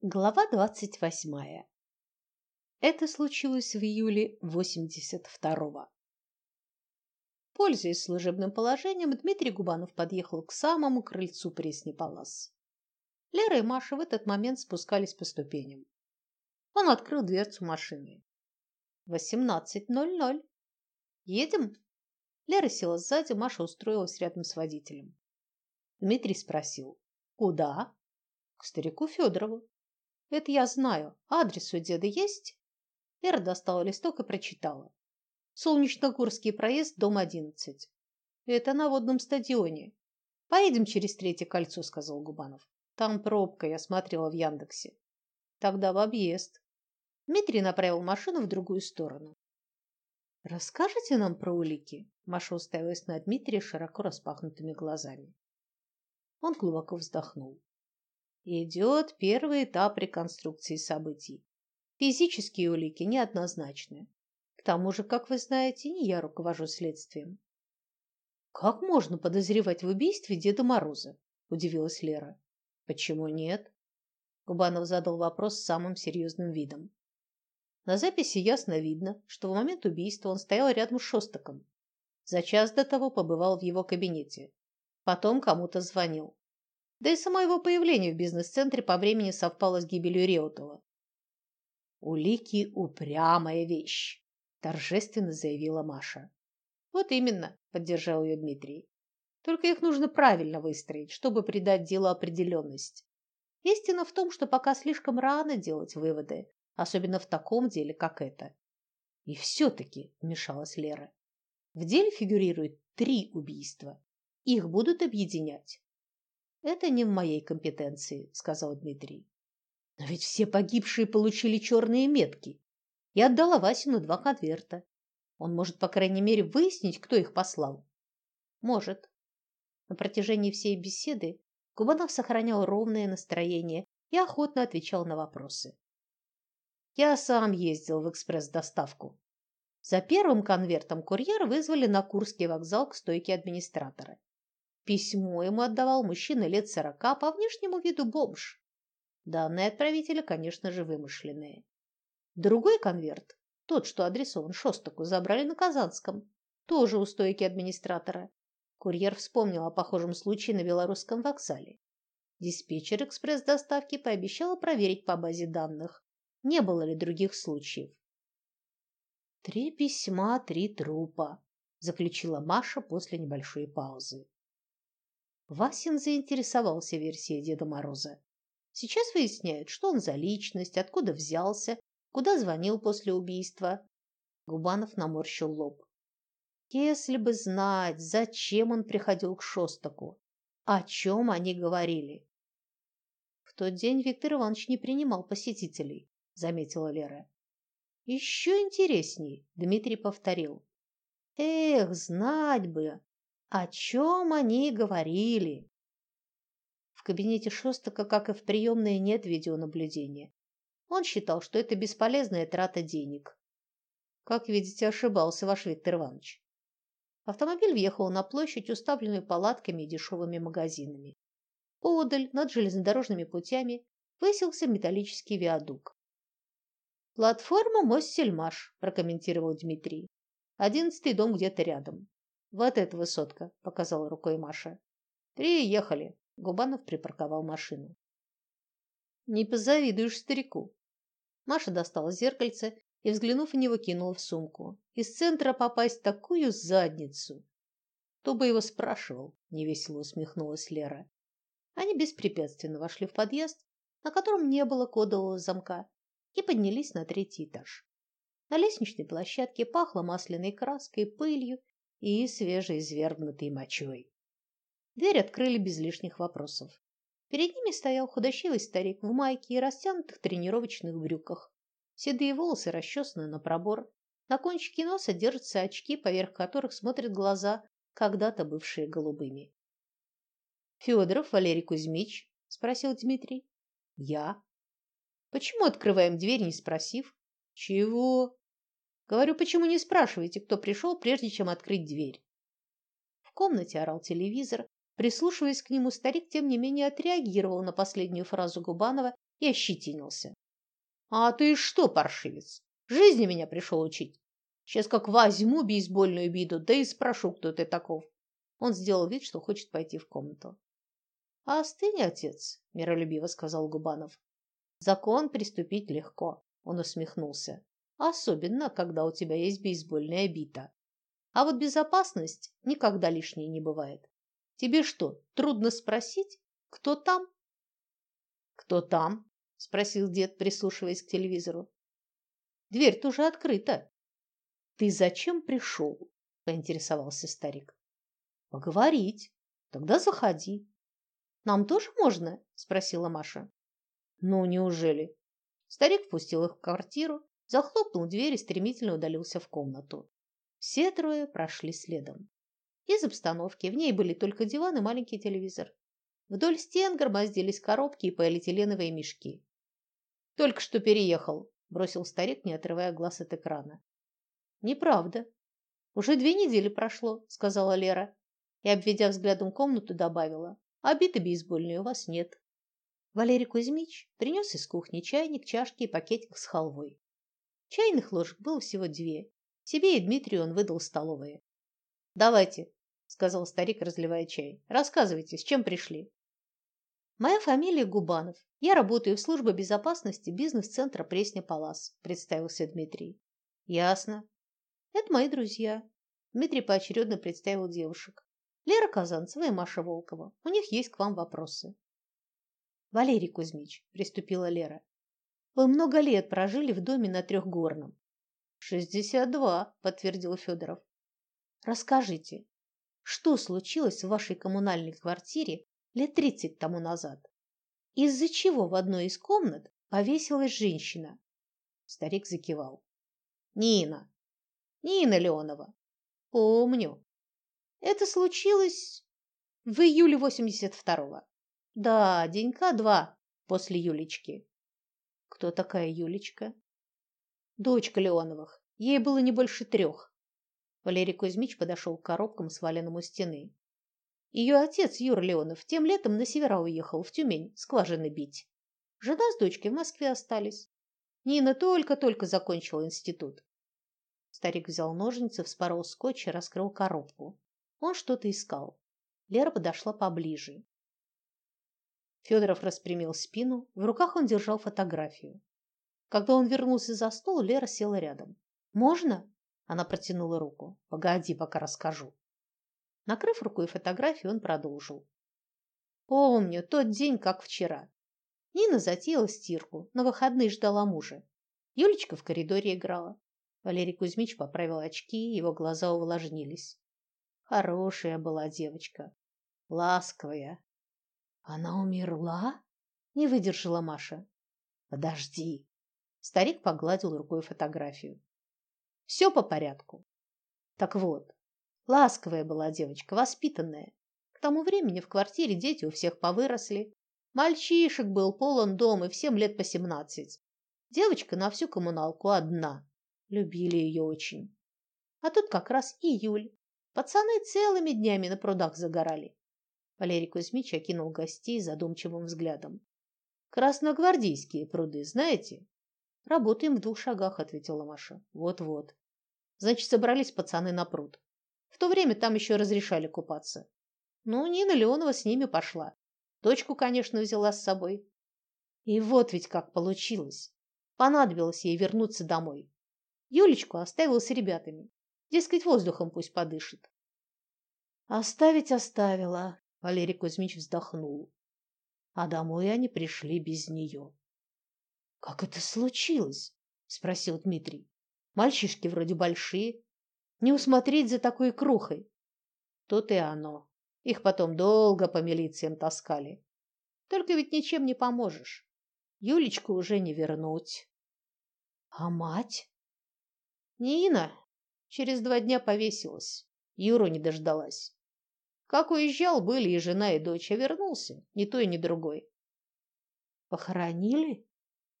Глава двадцать восьмая. Это случилось в июле 82-го. Пользуясь служебным положением, Дмитрий Губанов подъехал к самому крыльцу Пресни Палас. Лера и Маша в этот момент спускались по ступеням. Он открыл дверцу машины. «Восемнадцать ноль ноль. Едем?» Лера села сзади, Маша устроилась рядом с водителем. Дмитрий спросил: "Куда?" "К старику Федорову. Это я знаю. Адрес у деда есть? Лера достала листок и прочитала. Солнечногорский проезд, дом 11. Это на водном стадионе. Поедем через третье кольцо, сказал Губанов. Там пробка, я смотрела в Яндексе. Тогда в объезд. Дмитрий направил машину в другую сторону. Расскажите нам про улики? Маша уставилась на Дмитрия широко распахнутыми глазами. Он глубоко вздохнул. Идет первый этап реконструкции событий. Физические улики неоднозначны. К тому же, как вы знаете, не я руковожу следствием. Как можно подозревать в убийстве Деда Мороза? удивилась Лера. Почему нет? Губанов задал вопрос с самым серьезным видом. На записи ясно видно, что в момент убийства он стоял рядом с Шостаком. За час до того побывал в его кабинете. Потом кому-то звонил. Да и само его появление в бизнес-центре по времени совпало с гибелью Реутова. Улики упрямая вещь, торжественно заявила Маша. Вот именно, поддержал ее Дмитрий. Только их нужно правильно выстроить, чтобы придать делу определенность. Истина в том, что пока слишком рано делать выводы, особенно в таком деле, как это. И все таки вмешалась Лера. В деле фигурирует три убийства. Их будут объединять. Это не в моей компетенции, сказал Дмитрий. Но ведь все погибшие получили черные метки. Я отдала Васину два конверта. Он может, по крайней мере, выяснить, кто их послал. Может. На протяжении всей беседы Кубанов сохранял ровное настроение и охотно отвечал на вопросы. Я сам ездил в экспресс-доставку. За первым конвертом курьер вызвали на Курский вокзал к стойке администратора. Письмо ему отдавал мужчина лет сорока, по внешнему виду бомж. Данные отправителя, конечно же, вымышленные. Другой конверт, тот, что адресован Шостаку, забрали на Казанском, тоже у стойки администратора. Курьер вспомнил о похожем случае на белорусском вокзале. Диспетчер экспресс-доставки пообещала проверить по базе данных, не было ли других случаев. Три письма, три трупа, заключила Маша после небольшой паузы. Васин заинтересовался версией Деда Мороза. Сейчас выясняют, что он за личность, откуда взялся, куда звонил после убийства. Губанов наморщил лоб. Если бы знать, зачем он приходил к Шостаку, о чем они говорили. В тот день Виктор Иванович не принимал посетителей, заметила Лера. «Еще интересней, Дмитрий повторил. Эх, знать бы, о чем они говорили? В кабинете Шостака, как и в приемной, нет видеонаблюдения. Он считал, что это бесполезная трата денег. Как видите, ошибался ваш Виктор Иванович. Автомобиль въехал на площадь, уставленную палатками и дешевыми магазинами. Поодаль, над железнодорожными путями, высился металлический виадук. Платформа Мост-Сельмаш, прокомментировал Дмитрий. Одиннадцатый дом где-то рядом. Вот эта высотка, показала рукой Маша. Приехали. Губанов припарковал машину. Не позавидуешь старику. Маша достала зеркальце и, взглянув на него, кинула в сумку. Из центра попасть такую задницу. Кто бы его спрашивал? невесело усмехнулась Лера. Они беспрепятственно вошли в подъезд, на котором не было кодового замка, и поднялись на третий этаж. На лестничной площадке пахло масляной краской, пылью и свежеизвергнутой мочой. Дверь открыли без лишних вопросов. Перед ними стоял худощавый старик в майке и растянутых тренировочных брюках. Седые волосы расчесаны на пробор. На кончике носа держатся очки, поверх которых смотрят глаза, когда-то бывшие голубыми. Федоров Валерий Кузьмич, спросил Дмитрий. Я. Почему открываем дверь, не спросив? Чего? Говорю, почему не спрашиваете, кто пришел, прежде чем открыть дверь? В комнате орал телевизор, Прислушиваясь к нему, старик тем не менее отреагировал на последнюю фразу Губанова и ощетинился. А ты что, паршивец, жизни меня пришел учить? Сейчас как возьму бейсбольную биду, да и спрошу, кто ты таков. Он сделал вид, что хочет пойти в комнату. А остынь, отец, миролюбиво сказал Губанов. Закон приступить легко, он усмехнулся. Особенно, когда у тебя есть бейсбольная бита. А вот безопасность никогда лишней не бывает. Тебе что, трудно спросить, кто там? Кто там? спросил дед, прислушиваясь к телевизору. Дверь тоже открыта. Ты зачем пришел? поинтересовался старик. Поговорить. Тогда заходи. Нам тоже можно? спросила Маша. Ну, неужели? Старик впустил их в квартиру, захлопнул дверь и стремительно удалился в комнату. Все трое прошли следом. Из обстановки в ней были только диван и маленький телевизор. Вдоль стен громоздились коробки и полиэтиленовые мешки. Только что переехал, бросил старик, не отрывая глаз от экрана. Неправда. Уже две недели прошло, сказала Лера и, обведя взглядом комнату, добавила: "Обиды бейсбольные у вас нет". Валерий Кузьмич принес из кухни чайник, чашки и пакетик с халвой. Чайных ложек было всего две. Себе и Дмитрию он выдал столовые. "Давайте", сказал старик, разливая чай. Рассказывайте, с чем пришли. Моя фамилия Губанов. Я работаю в службе безопасности бизнес-центра Пресня Палас, представился Дмитрий. Ясно. Это мои друзья. Дмитрий поочередно представил девушек. Лера Казанцева и Маша Волкова. У них есть к вам вопросы. Валерий Кузьмич, приступила Лера. Вы много лет прожили в доме на Трехгорном. Шестьдесят два, подтвердил Федоров. Расскажите, что случилось в вашей коммунальной квартире лет тридцать тому назад? Из-за чего в одной из комнат повесилась женщина? Старик закивал. Нина. Нина Леонова. Помню. Это случилось в июле восемьдесят второго. Да, денька два после Юлечки. Кто такая Юлечка? Дочка Леоновых. Ей было не больше трех. Валерий Кузьмич подошел к коробкам, сваленным у стены. Ее отец Юр Леонов тем летом на севера уехал в Тюмень скважины бить. Жена с дочкой в Москве остались. Нина только-только закончила институт. Старик взял ножницы, вспорол скотч и раскрыл коробку. Он что-то искал. Лера подошла поближе. Федоров распрямил спину, в руках он держал фотографию. Когда он вернулся за стол, Лера села рядом. Можно? Она протянула руку. Погоди, пока расскажу. Накрыв рукой фотографию, он продолжил. Помню тот день, как вчера. Нина затеяла стирку, на выходные ждала мужа. Юлечка в коридоре играла. Валерий Кузьмич поправил очки, его глаза увлажнились. Хорошая была девочка, ласковая. Она умерла? Не выдержала Маша. Подожди. Старик погладил рукой фотографию. Все по порядку. Так вот, ласковая была девочка, воспитанная. К тому времени в квартире дети у всех повыросли. Мальчишек был полон дом, и всем лет по семнадцать. Девочка на всю коммуналку одна. Любили ее очень. А тут как раз июль. Пацаны целыми днями на прудах загорали. Валерий Кузьмич окинул гостей задумчивым взглядом. Красногвардейские пруды, знаете? Работаем в двух шагах, ответила Маша. Вот-вот. Значит, собрались пацаны на пруд. В то время там еще разрешали купаться. Ну, Нина Леонова с ними пошла. Дочку, конечно, взяла с собой. И вот ведь как получилось. Понадобилось ей вернуться домой. Юлечку оставил с ребятами. Дескать, воздухом пусть подышит. Оставить оставила, Валерий Кузьмич вздохнул. А домой они пришли без нее. Как это случилось? спросил Дмитрий. Мальчишки вроде большие, не усмотреть за такой крухой. Тут и оно. Их потом долго по милициям таскали. Только ведь ничем не поможешь. Юлечку уже не вернуть. А мать? Нина через два дня повесилась. Юру не дождалась. Как уезжал, были и жена, и дочь, а вернулся ни то и ни другой. Похоронили?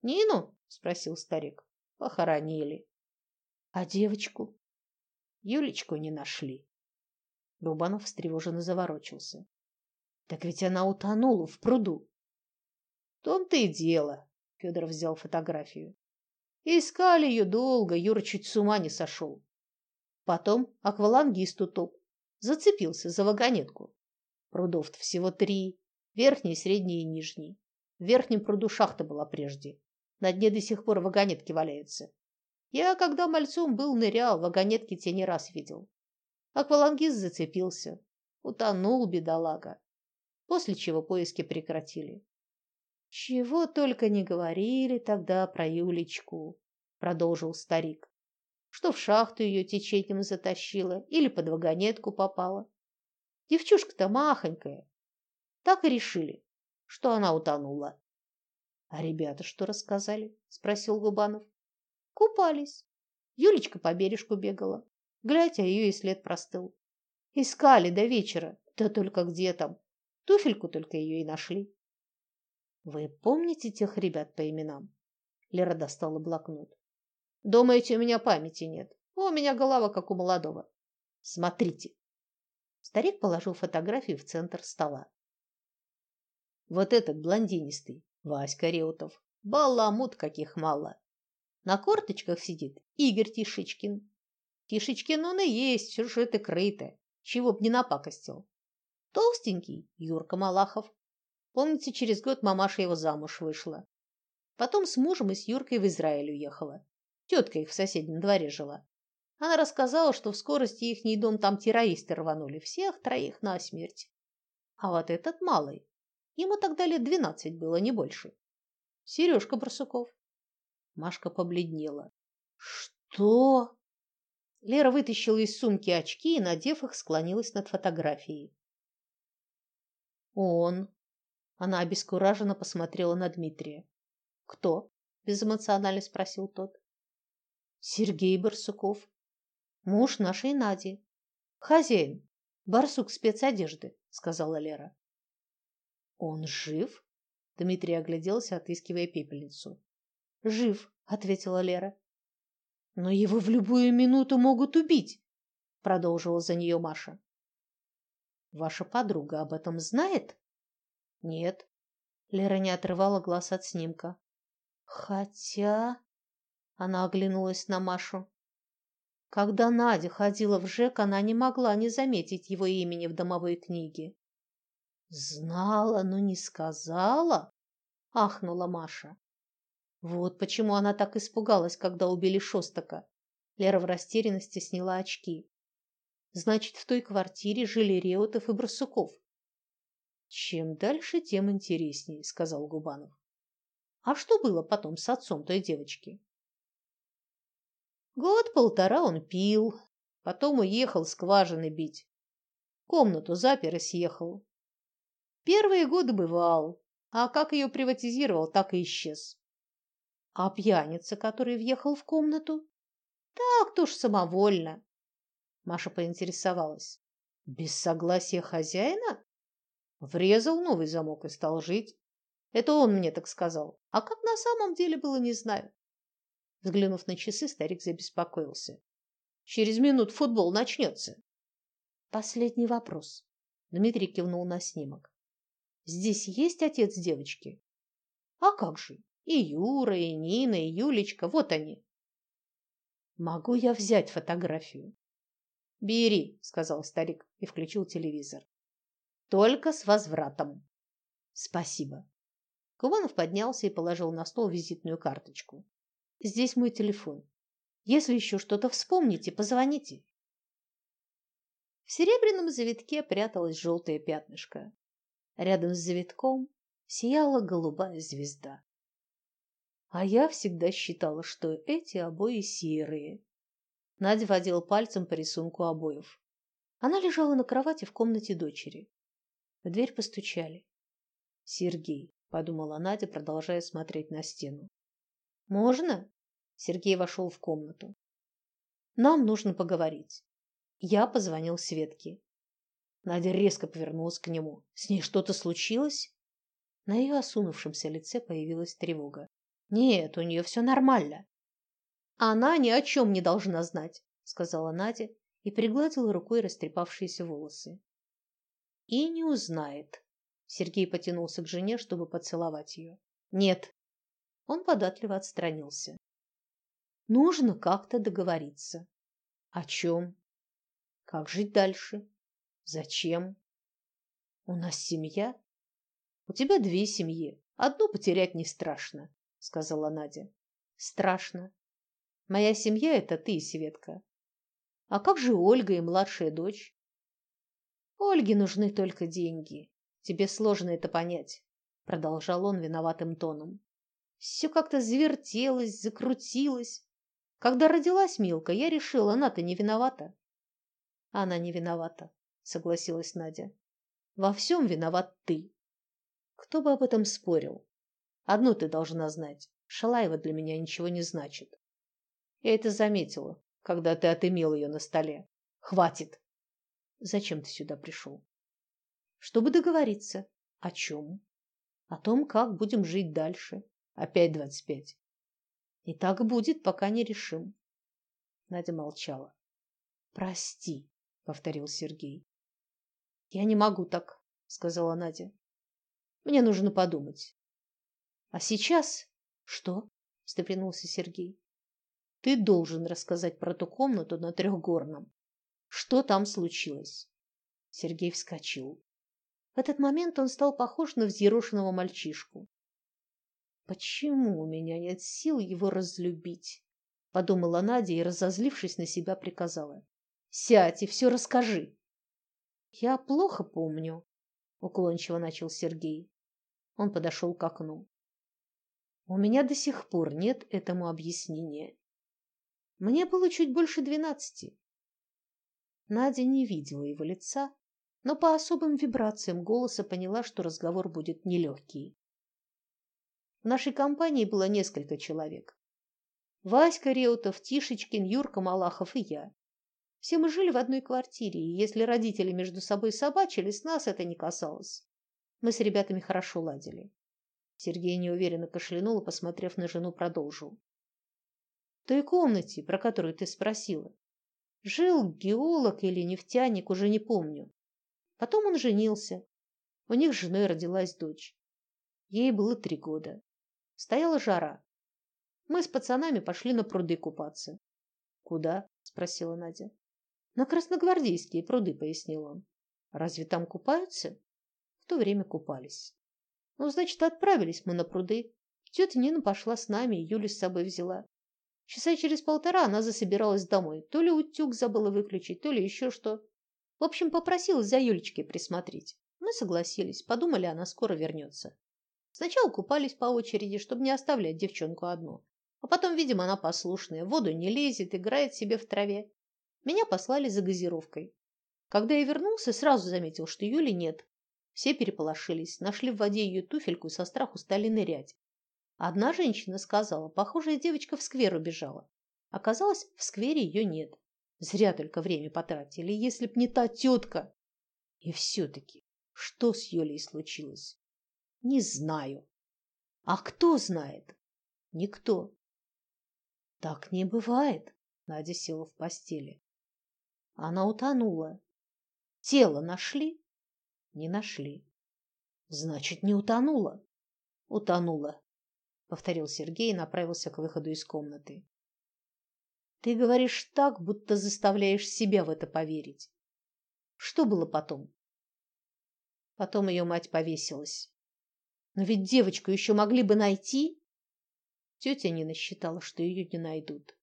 Нину? спросил старик. Похоронили. А девочку? Юлечку не нашли. Рубанов встревоженно заворочился. Так ведь она утонула в пруду. В том-то и дело. Федор взял фотографию. Искали ее долго, Юра чуть с ума не сошел. Потом аквалангист утоп. Зацепился за вагонетку. Прудов-то всего три. Верхний, средний и нижний. В верхнем пруду шахта была прежде. На дне до сих пор вагонетки валяются. Я, когда мальцом был, нырял, вагонетки те не раз видел. Аквалангист зацепился. Утонул, бедолага. После чего поиски прекратили. Чего только не говорили тогда про Юлечку, продолжил старик. Что в шахту ее течением затащило или под вагонетку попала. Девчушка-то махонькая. Так и решили, что она утонула. А ребята что рассказали? спросил Губанов. Купались. Юлечка по бережку бегала. Глядь, а ее и след простыл. Искали до вечера, да только где там? Туфельку только ее и нашли. Вы помните тех ребят по именам? Лера достала блокнот. Думаете, у меня памяти нет? У меня голова как у молодого. Смотрите. Старик положил фотографию в центр стола. Вот этот блондинистый, Васька Реутов. Баламут каких мало. На корточках сидит Игорь Тишичкин. Тишичкин он и есть, все же это крыто. Чего б не напакостил. Толстенький Юрка Малахов. Помните, через год мамаша его замуж вышла. Потом с мужем и с Юркой в Израиль уехала. Тетка их в соседнем дворе жила. Она рассказала, что в скорости ихний дом там террористы рванули всех троих на смерть. А вот этот малый, ему тогда лет двенадцать было, не больше. Сережка Барсуков. Машка побледнела. Что? Лера вытащила из сумки очки и, надев их, склонилась над фотографией. Он, она обескураженно посмотрела на Дмитрия. Кто? безэмоционально спросил тот. Сергей Барсуков, муж нашей Нади. Хозяин, барсук спецодежды, сказала Лера. Он жив? Дмитрий огляделся, отыскивая пепельницу. Жив, ответила Лера. Но его в любую минуту могут убить, продолжила за нее Маша. Ваша подруга об этом знает? Нет. Лера не отрывала глаз от снимка. Хотя она оглянулась на Машу. Когда Надя ходила в ЖЭК, она не могла не заметить его имени в домовой книге. Знала, но не сказала, ахнула Маша. Вот почему она так испугалась, когда убили Шостака. Лера в растерянности сняла очки. Значит, в той квартире жили Реутов и Брусуков. Чем дальше, тем интереснее, сказал Губанов. А что было потом с отцом той девочки? Год-полтора он пил, потом уехал скважины бить. Комнату запер и съехал. Первые годы бывал, а как ее приватизировал, так и исчез. А пьяница, который въехал в комнату? Так то ж самовольно. Маша поинтересовалась. Без согласия хозяина? Врезал новый замок и стал жить. Это он мне так сказал. А как на самом деле было, не знаю. Взглянув на часы, старик забеспокоился. Через минут футбол начнется. Последний вопрос. Дмитрий кивнул на снимок. Здесь есть отец девочки? А как же? И Юра, и Нина, и Юлечка, вот они. Могу я взять фотографию? Бери, сказал старик и включил телевизор. Только с возвратом. Спасибо. Кубанов поднялся и положил на стол визитную карточку. Здесь мой телефон. Если еще что-то вспомните, позвоните. В серебряном завитке пряталось желтое пятнышко. Рядом с завитком сияла голубая звезда. А я всегда считала, что эти обои серые. Надя водила пальцем по рисунку обоев. Она лежала на кровати в комнате дочери. В дверь постучали. Сергей, подумала Надя, продолжая смотреть на стену. Можно? Сергей вошел в комнату. Нам нужно поговорить. Я позвонил Светке. Надя резко повернулась к нему. С ней что-то случилось? На ее осунувшемся лице появилась тревога. Нет, у нее все нормально. Она ни о чем не должна знать, сказала Надя и пригладила рукой растрепавшиеся волосы и не узнает, Сергей потянулся к жене, чтобы поцеловать ее. Нет. Он податливо отстранился. Нужно как-то договориться. О чем? Как жить дальше? Зачем? У нас семья. У тебя две семьи. Одну потерять не страшно, сказала Надя. Страшно. Моя семья это ты и Светка. А как же Ольга и младшая дочь? Ольге нужны только деньги. Тебе сложно это понять, продолжал он виноватым тоном. Все как-то завертелось, закрутилось. Когда родилась Милка, я решила, она-то не виновата. Она не виновата, согласилась Надя. Во всем виноват ты. Кто бы об этом спорил? Одно ты должна знать. Шалаева для меня ничего не значит. Я это заметила, когда ты отымел ее на столе. Хватит. Зачем ты сюда пришел? Чтобы договориться. О чем? О том, как будем жить дальше. Опять двадцать пять. И так будет, пока не решим. Надя молчала. Прости, повторил Сергей. Я не могу так, сказала Надя. Мне нужно подумать. А сейчас что? встрепенулся Сергей. Ты должен рассказать про ту комнату на Трехгорном. Что там случилось? Сергей вскочил. В этот момент он стал похож на взъерошенного мальчишку. Почему у меня нет сил его разлюбить? подумала Надя и, разозлившись на себя, приказала: "Сядь и все расскажи". Я плохо помню, уклончиво начал Сергей. Он подошел к окну. У меня до сих пор нет этому объяснения. Мне было чуть больше двенадцати. Надя не видела его лица, но по особым вибрациям голоса поняла, что разговор будет нелегкий. В нашей компании было несколько человек. Васька Реутов, Тишечкин, Юрка Малахов и я. Все мы жили в одной квартире, и если родители между собой собачились, нас это не касалось. Мы с ребятами хорошо ладили. Сергей неуверенно кашлянул и, посмотрев на жену, продолжил. В той комнате, про которую ты спросила, жил геолог или нефтяник, уже не помню. Потом он женился. У них с женой родилась дочь. Ей было три года. Стояла жара. Мы с пацанами пошли на пруды купаться. Куда? спросила Надя. На красногвардейские пруды, пояснил он. Разве там купаются? В то время купались. Ну, значит, отправились мы на пруды. Тетя Нина пошла с нами, Юлю с собой взяла. Часа через полтора она засобиралась домой. То ли утюг забыла выключить, то ли еще что. В общем, попросилась за Юлечкой присмотреть. Мы согласились, подумали, она скоро вернется. Сначала купались по очереди, чтобы не оставлять девчонку одну. А потом, видимо, она послушная, в воду не лезет, играет себе в траве. Меня послали за газировкой. Когда я вернулся, сразу заметил, что Юли нет. Все переполошились, нашли в воде ее туфельку и со страху стали нырять. Одна женщина сказала, похожая девочка в сквер убежала. Оказалось, в сквере ее нет. Зря только время потратили, если б не та тетка. И все-таки, что с Юлей случилось? Не знаю. А кто знает? Никто. Так не бывает. Надя села в постели. Она утонула. Тело нашли? Не нашли. Значит, не утонула. Утонула, повторил Сергей и направился к выходу из комнаты. Ты говоришь так, будто заставляешь себя в это поверить. Что было потом? Потом ее мать повесилась. Но ведь девочку еще могли бы найти. Тетя Нина считала, что ее не найдут.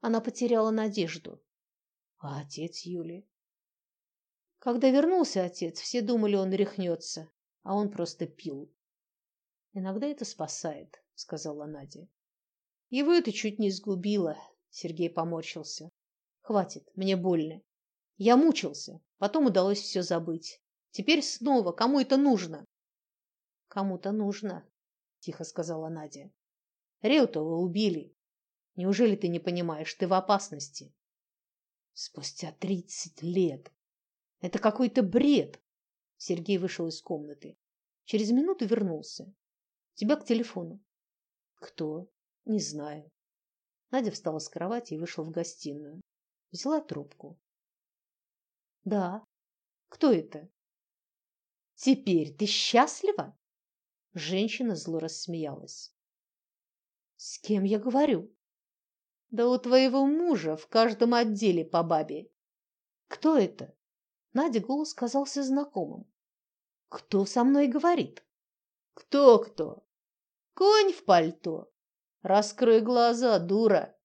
Она потеряла надежду. А отец Юли? Когда вернулся отец, все думали, он рехнется, а он просто пил. Иногда это спасает, сказала Надя. Его это чуть не сгубило, Сергей поморщился. Хватит, мне больно. Я мучился, потом удалось все забыть. Теперь снова, кому это нужно? Кому-то нужно, тихо сказала Надя. Реутова убили. Неужели ты не понимаешь, ты в опасности? Спустя тридцать лет. Это какой-то бред. Сергей вышел из комнаты. Через минуту вернулся. Тебя к телефону. Кто? Не знаю. Надя встала с кровати и вышла в гостиную. Взяла трубку. Да. Кто это? Теперь ты счастлива? Женщина зло рассмеялась. С кем я говорю? Да у твоего мужа в каждом отделе по бабе. Кто это? Надя голос казался знакомым. Кто со мной говорит? Кто кто? Конь в пальто. Раскрой глаза, дура.